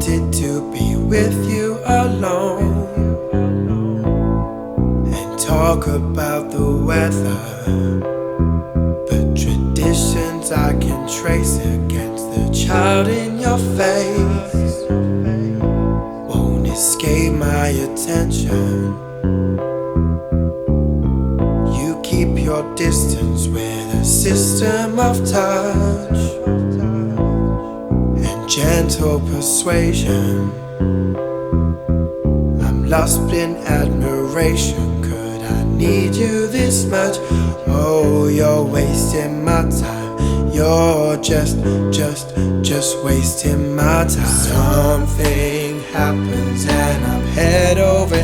wanted to be with you alone and talk about the weather. But traditions I can trace against the child in your face won't escape my attention. You keep your distance with a system of touch gentle persuasion. I'm lost in admiration. Could I need you this much? Oh, you're wasting my time. You're just, just, just wasting my time. Something happens and I'm head over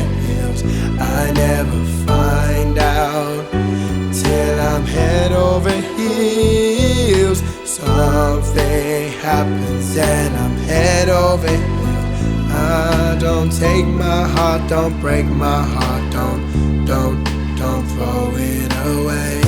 happens and I'm head over heels. I don't take my heart, don't break my heart, don't, don't, don't throw it away.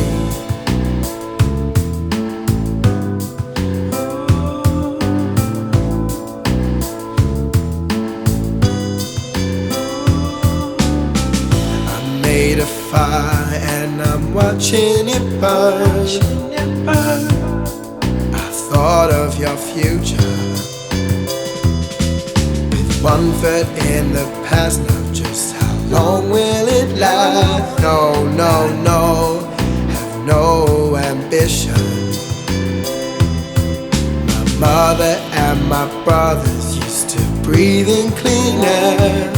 I made a fire and I'm watching it burn. Thought of your future. With one foot in the past, now just how long will it last? No, no, no, have no ambition. My mother and my brothers used to breathe in clean air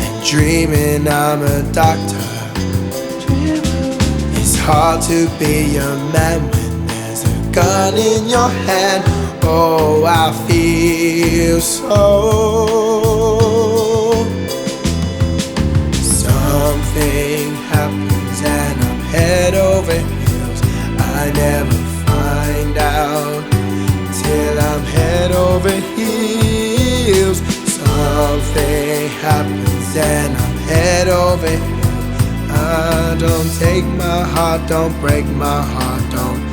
and dreaming I'm a doctor. It's hard to be a man gun in your hand. Oh, I feel so. Something happens and I'm head over heels. I never find out till I'm head over heels. Something happens and I'm head over heels. I don't take my heart, don't break my heart, don't,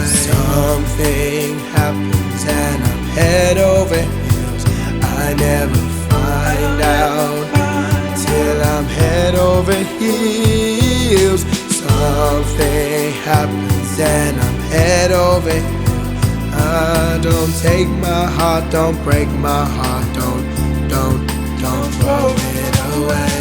away. Something happens and I'm head over heels. I never find out till I'm head over heels. Something happens and I'm head over heels. I don't take my heart, don't break my heart, don't, don't, don't throw it away.